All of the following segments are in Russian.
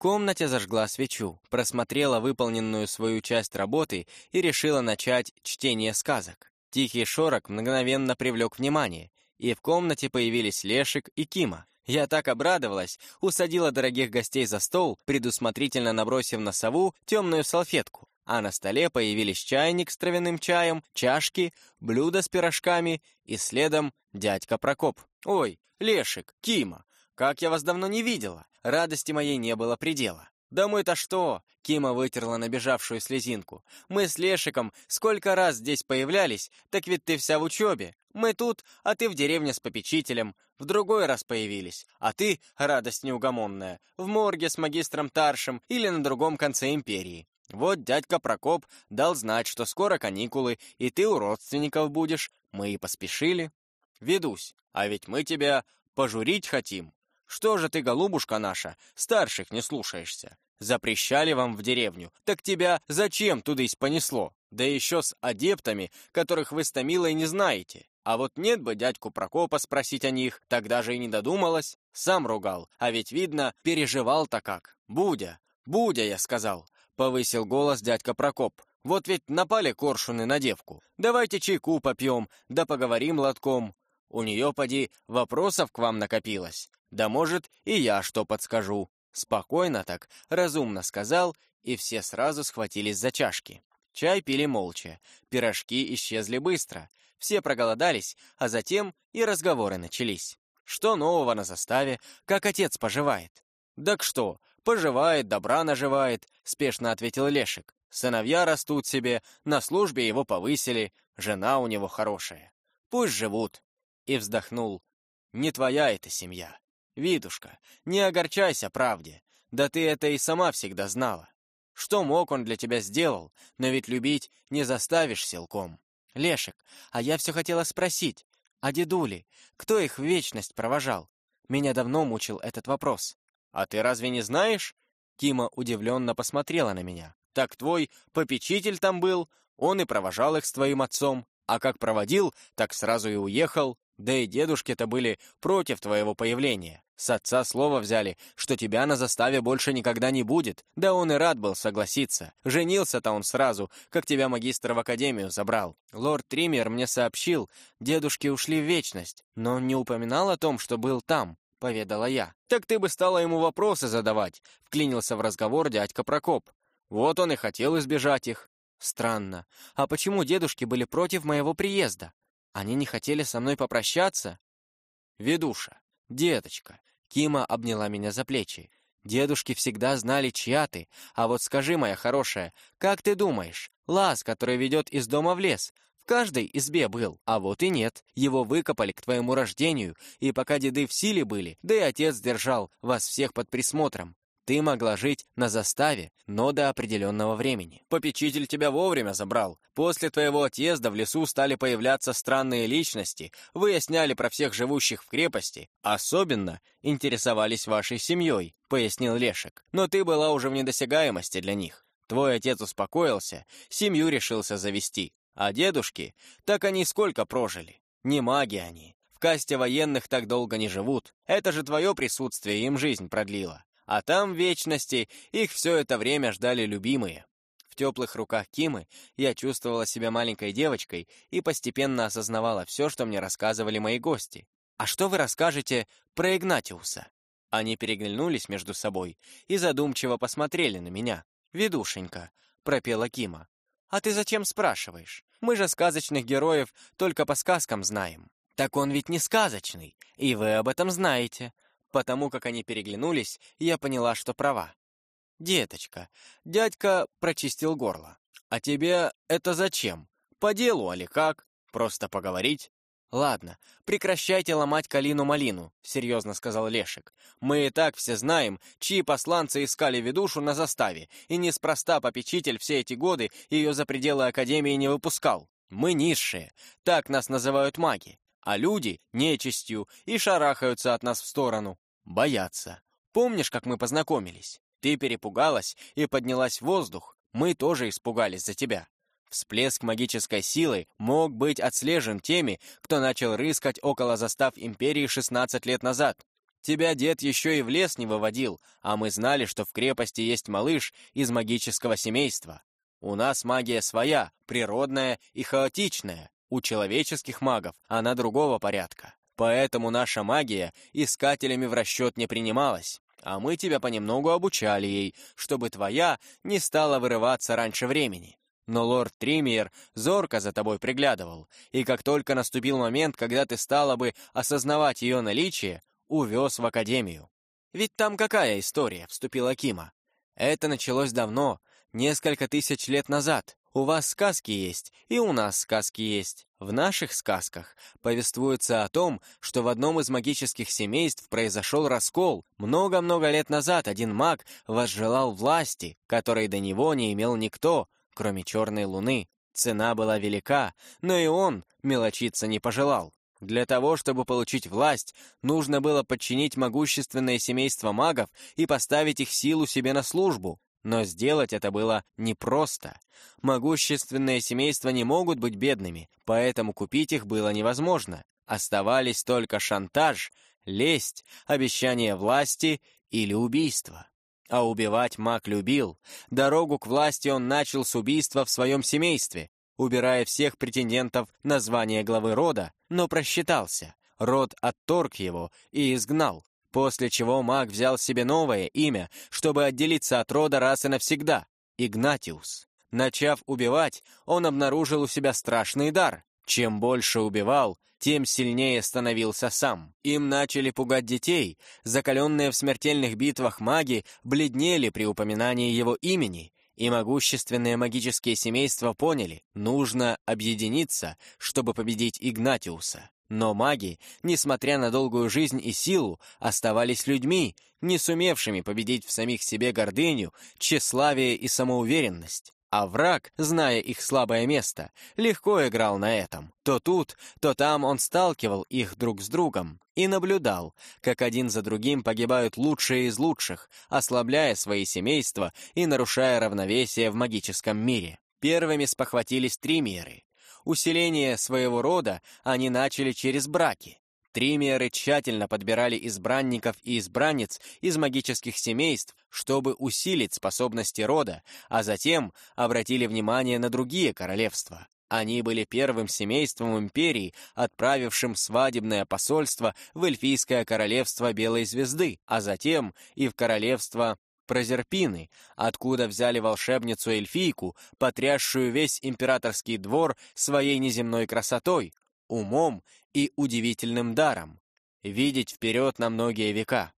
комнате зажгла свечу, просмотрела выполненную свою часть работы и решила начать чтение сказок. Тихий шорох мгновенно привлек внимание, и в комнате появились Лешик и Кима. Я так обрадовалась, усадила дорогих гостей за стол, предусмотрительно набросив на сову темную салфетку, а на столе появились чайник с травяным чаем, чашки, блюдо с пирожками и следом дядька Прокоп. «Ой, Лешик, Кима, как я вас давно не видела!» Радости моей не было предела. «Да мы-то что?» — Кима вытерла набежавшую слезинку. «Мы с Лешиком сколько раз здесь появлялись, так ведь ты вся в учебе. Мы тут, а ты в деревне с попечителем. В другой раз появились. А ты, радость неугомонная, в морге с магистром Таршем или на другом конце империи. Вот дядька Прокоп дал знать, что скоро каникулы, и ты у родственников будешь. Мы и поспешили. Ведусь, а ведь мы тебя пожурить хотим. Что же ты, голубушка наша, старших не слушаешься? Запрещали вам в деревню, так тебя зачем тудысь понесло? Да еще с адептами, которых вы с Томилой не знаете. А вот нет бы дядьку Прокопа спросить о них, тогда же и не додумалась. Сам ругал, а ведь, видно, переживал-то как. «Будя, Будя», я сказал, повысил голос дядька Прокоп. «Вот ведь напали коршуны на девку. Давайте чайку попьем, да поговорим лотком. У нее, поди, вопросов к вам накопилось. Да может, и я что подскажу». Спокойно так, разумно сказал, и все сразу схватились за чашки. Чай пили молча, пирожки исчезли быстро, все проголодались, а затем и разговоры начались. Что нового на заставе, как отец поживает? «Так что, поживает, добра наживает», — спешно ответил Лешик. «Сыновья растут себе, на службе его повысили, жена у него хорошая. Пусть живут». И вздохнул. «Не твоя эта семья. Видушка, не огорчайся правде. Да ты это и сама всегда знала. Что мог он для тебя сделал, но ведь любить не заставишь силком. Лешек, а я все хотела спросить, а дедули, кто их в вечность провожал? Меня давно мучил этот вопрос. А ты разве не знаешь? Кима удивленно посмотрела на меня. Так твой попечитель там был, он и провожал их с твоим отцом, а как проводил, так сразу и уехал. Да и дедушки-то были против твоего появления. С отца слово взяли, что тебя на заставе больше никогда не будет. Да он и рад был согласиться. Женился-то он сразу, как тебя магистр в академию забрал. Лорд Триммер мне сообщил, дедушки ушли в вечность, но не упоминал о том, что был там, поведала я. Так ты бы стала ему вопросы задавать, вклинился в разговор дядька Прокоп. Вот он и хотел избежать их. Странно. А почему дедушки были против моего приезда? Они не хотели со мной попрощаться? Ведуша, деточка, Кима обняла меня за плечи. Дедушки всегда знали, чья ты. А вот скажи, моя хорошая, как ты думаешь, лаз, который ведет из дома в лес, в каждой избе был, а вот и нет. Его выкопали к твоему рождению, и пока деды в силе были, да и отец держал вас всех под присмотром. Ты могла жить на заставе, но до определенного времени. Попечитель тебя вовремя забрал. После твоего отъезда в лесу стали появляться странные личности, выясняли про всех живущих в крепости. Особенно интересовались вашей семьей, пояснил Лешек. Но ты была уже в недосягаемости для них. Твой отец успокоился, семью решился завести. А дедушки, так они сколько прожили? Не маги они. В касте военных так долго не живут. Это же твое присутствие им жизнь продлило а там в вечности их все это время ждали любимые. В теплых руках Кимы я чувствовала себя маленькой девочкой и постепенно осознавала все, что мне рассказывали мои гости. «А что вы расскажете про Игнатиуса?» Они переглянулись между собой и задумчиво посмотрели на меня. «Ведушенька», — пропела Кима. «А ты зачем спрашиваешь? Мы же сказочных героев только по сказкам знаем». «Так он ведь не сказочный, и вы об этом знаете», Потому как они переглянулись, я поняла, что права. «Деточка, дядька прочистил горло. А тебе это зачем? По делу, али как? Просто поговорить?» «Ладно, прекращайте ломать калину-малину», — серьезно сказал Лешек. «Мы и так все знаем, чьи посланцы искали ведушу на заставе, и неспроста попечитель все эти годы ее за пределы Академии не выпускал. Мы низшие, так нас называют маги а люди — нечистью и шарахаются от нас в сторону. Боятся. Помнишь, как мы познакомились? Ты перепугалась и поднялась в воздух. Мы тоже испугались за тебя. Всплеск магической силы мог быть отслежен теми, кто начал рыскать около застав Империи 16 лет назад. Тебя дед еще и в лес не выводил, а мы знали, что в крепости есть малыш из магического семейства. У нас магия своя, природная и хаотичная. У человеческих магов она другого порядка. Поэтому наша магия искателями в расчет не принималась, а мы тебя понемногу обучали ей, чтобы твоя не стала вырываться раньше времени. Но лорд Тримиер зорко за тобой приглядывал, и как только наступил момент, когда ты стала бы осознавать ее наличие, увез в академию. Ведь там какая история, вступила Кима. Это началось давно, несколько тысяч лет назад. У вас сказки есть, и у нас сказки есть. В наших сказках повествуется о том, что в одном из магических семейств произошел раскол. Много-много лет назад один маг возжелал власти, которой до него не имел никто, кроме черной луны. Цена была велика, но и он мелочиться не пожелал. Для того, чтобы получить власть, нужно было подчинить могущественное семейство магов и поставить их силу себе на службу. Но сделать это было непросто. Могущественные семейства не могут быть бедными, поэтому купить их было невозможно. Оставались только шантаж, лесть, обещание власти или убийство. А убивать маг любил. Дорогу к власти он начал с убийства в своем семействе, убирая всех претендентов на звание главы рода, но просчитался. Род отторг его и изгнал, после чего маг взял себе новое имя, чтобы отделиться от рода раз и навсегда — Игнатиус. Начав убивать, он обнаружил у себя страшный дар. Чем больше убивал, тем сильнее становился сам. Им начали пугать детей. Закаленные в смертельных битвах маги бледнели при упоминании его имени, и могущественные магические семейства поняли, нужно объединиться, чтобы победить Игнатиуса. Но маги, несмотря на долгую жизнь и силу, оставались людьми, не сумевшими победить в самих себе гордыню, тщеславие и самоуверенность. А враг, зная их слабое место, легко играл на этом. То тут, то там он сталкивал их друг с другом и наблюдал, как один за другим погибают лучшие из лучших, ослабляя свои семейства и нарушая равновесие в магическом мире. Первыми спохватились тримиеры. Усиление своего рода они начали через браки. Тримеры тщательно подбирали избранников и избранниц из магических семейств, чтобы усилить способности рода, а затем обратили внимание на другие королевства. Они были первым семейством империи, отправившим свадебное посольство в эльфийское королевство Белой Звезды, а затем и в королевство Прозерпины, откуда взяли волшебницу-эльфийку, потрясшую весь императорский двор своей неземной красотой, умом и удивительным даром — видеть вперед на многие века.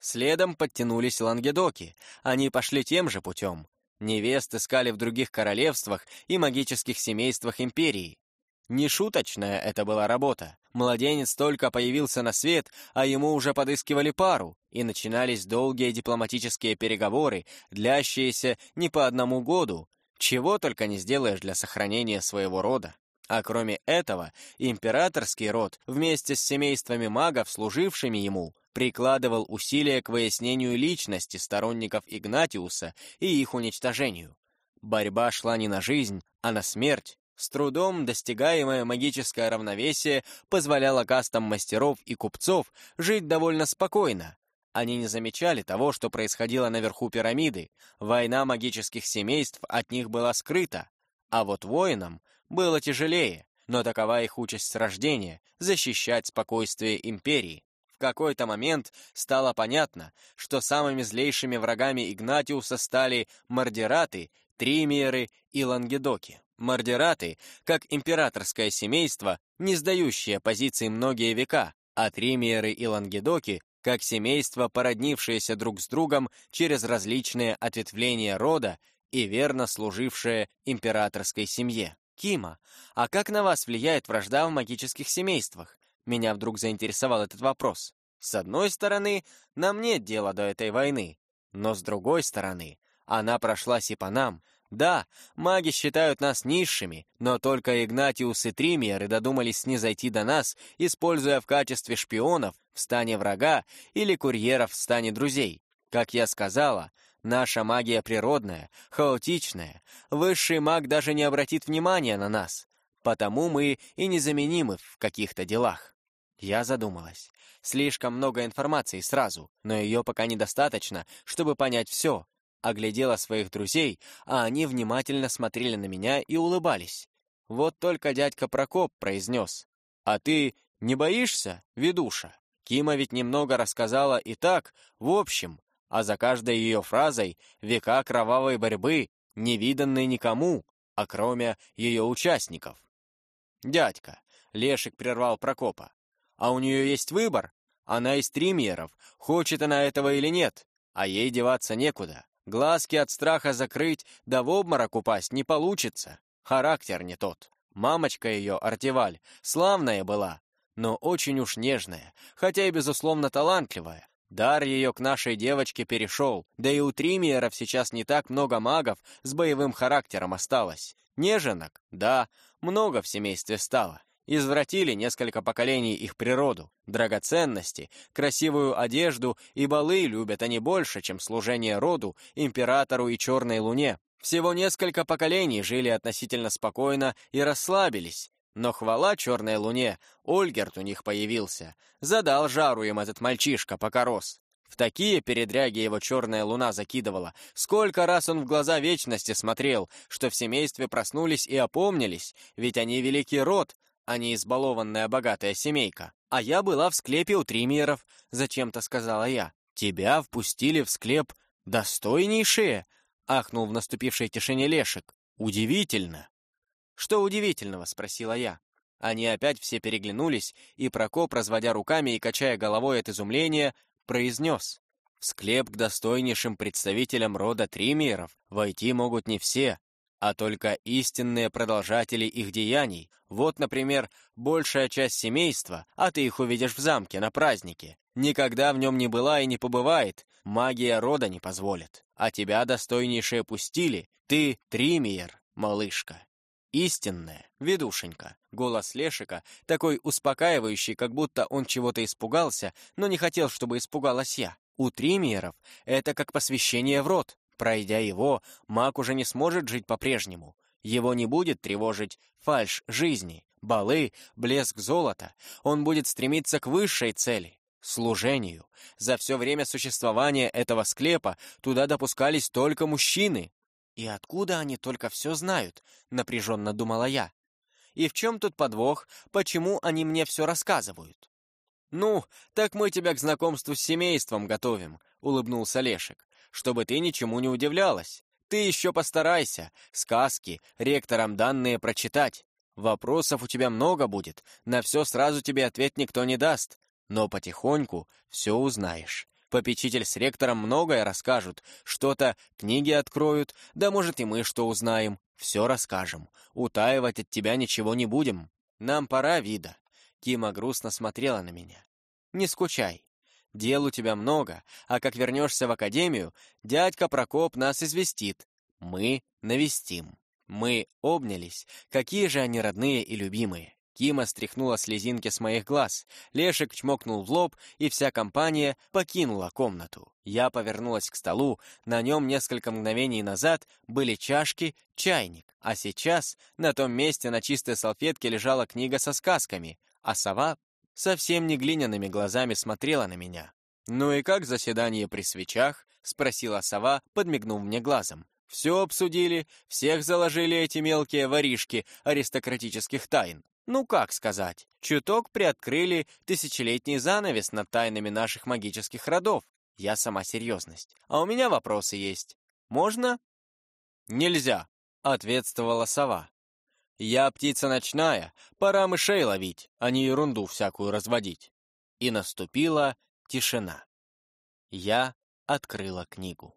Следом подтянулись лангедоки, они пошли тем же путем. Невест искали в других королевствах и магических семействах империи. Нешуточная это была работа. Младенец только появился на свет, а ему уже подыскивали пару, и начинались долгие дипломатические переговоры, длящиеся не по одному году. Чего только не сделаешь для сохранения своего рода. А кроме этого, императорский род вместе с семействами магов, служившими ему, прикладывал усилия к выяснению личности сторонников Игнатиуса и их уничтожению. Борьба шла не на жизнь, а на смерть. С трудом достигаемое магическое равновесие позволяло кастам мастеров и купцов жить довольно спокойно. Они не замечали того, что происходило наверху пирамиды. Война магических семейств от них была скрыта. А вот воинам было тяжелее, но такова их участь с рождения — защищать спокойствие империи. В какой-то момент стало понятно, что самыми злейшими врагами Игнатиуса стали мордераты, тримиеры и лангедоки. Мордераты, как императорское семейство, не сдающее позиции многие века, а тримиеры и лангедоки, как семейство, породнившееся друг с другом через различные ответвления рода и верно служившее императорской семье. Кима, а как на вас влияет вражда в магических семействах? Меня вдруг заинтересовал этот вопрос. С одной стороны, нам нет дела до этой войны, но с другой стороны, она прошлась и по нам. Да, маги считают нас низшими, но только Игнатиус и Тримиеры додумались снизойти до нас, используя в качестве шпионов в стане врага или курьеров в стане друзей. Как я сказала, Наша магия природная, хаотичная. Высший маг даже не обратит внимания на нас. Потому мы и незаменимы в каких-то делах. Я задумалась. Слишком много информации сразу, но ее пока недостаточно, чтобы понять все. Оглядела своих друзей, а они внимательно смотрели на меня и улыбались. Вот только дядька Прокоп произнес. «А ты не боишься, ведуша?» Кима ведь немного рассказала и так, в общем, а за каждой ее фразой века кровавой борьбы, невиданной никому, а кроме ее участников. «Дядька», — Лешик прервал Прокопа, «а у нее есть выбор? Она из тримьеров, хочет она этого или нет, а ей деваться некуда. Глазки от страха закрыть, да в обморок упасть не получится. Характер не тот. Мамочка ее, Артеваль, славная была, но очень уж нежная, хотя и, безусловно, талантливая. Дар ее к нашей девочке перешел, да и у Тримиеров сейчас не так много магов с боевым характером осталось. Неженок, да, много в семействе стало. Извратили несколько поколений их природу. Драгоценности, красивую одежду и балы любят они больше, чем служение роду, императору и черной луне. Всего несколько поколений жили относительно спокойно и расслабились, но хвала черной луне, Ольгерт у них появился. Задал жару им этот мальчишка, пока рос. В такие передряги его черная луна закидывала. Сколько раз он в глаза вечности смотрел, что в семействе проснулись и опомнились, ведь они великий род, а не избалованная богатая семейка. А я была в склепе у триммеров, зачем-то сказала я. Тебя впустили в склеп достойнейшие, ахнул в наступившей тишине Лешек. Удивительно. «Что удивительного?» — спросила я. Они опять все переглянулись, и Прокоп, разводя руками и качая головой от изумления, произнес. «В склеп к достойнейшим представителям рода Тримиеров войти могут не все, а только истинные продолжатели их деяний. Вот, например, большая часть семейства, а ты их увидишь в замке на празднике. Никогда в нем не была и не побывает, магия рода не позволит. А тебя достойнейшие пустили, ты Тримиер, малышка истинная, ведушенька. Голос Лешика, такой успокаивающий, как будто он чего-то испугался, но не хотел, чтобы испугалась я. У тримиеров это как посвящение в рот. Пройдя его, маг уже не сможет жить по-прежнему. Его не будет тревожить фальшь жизни, балы, блеск золота. Он будет стремиться к высшей цели — служению. За все время существования этого склепа туда допускались только мужчины, «И откуда они только все знают?» — напряженно думала я. «И в чем тут подвох? Почему они мне все рассказывают?» «Ну, так мы тебя к знакомству с семейством готовим», — улыбнулся Лешек, «чтобы ты ничему не удивлялась. Ты еще постарайся, сказки, ректорам данные прочитать. Вопросов у тебя много будет, на все сразу тебе ответ никто не даст, но потихоньку все узнаешь. Попечитель с ректором многое расскажут, что-то книги откроют, да может и мы что узнаем. Все расскажем. Утаивать от тебя ничего не будем. Нам пора, Вида. Кима грустно смотрела на меня. Не скучай. Дел у тебя много, а как вернешься в академию, дядька Прокоп нас известит. Мы навестим. Мы обнялись. Какие же они родные и любимые. Кима стряхнула слезинки с моих глаз, Лешек чмокнул в лоб, и вся компания покинула комнату. Я повернулась к столу, на нем несколько мгновений назад были чашки, чайник, а сейчас на том месте на чистой салфетке лежала книга со сказками, а сова совсем не глиняными глазами смотрела на меня. «Ну и как заседание при свечах?» — спросила сова, подмигнув мне глазом. «Все обсудили, всех заложили эти мелкие воришки аристократических тайн. Ну, как сказать, чуток приоткрыли тысячелетний занавес над тайнами наших магических родов. Я сама серьезность. А у меня вопросы есть. Можно? Нельзя, ответствовала сова. Я птица ночная, пора мышей ловить, а не ерунду всякую разводить. И наступила тишина. Я открыла книгу.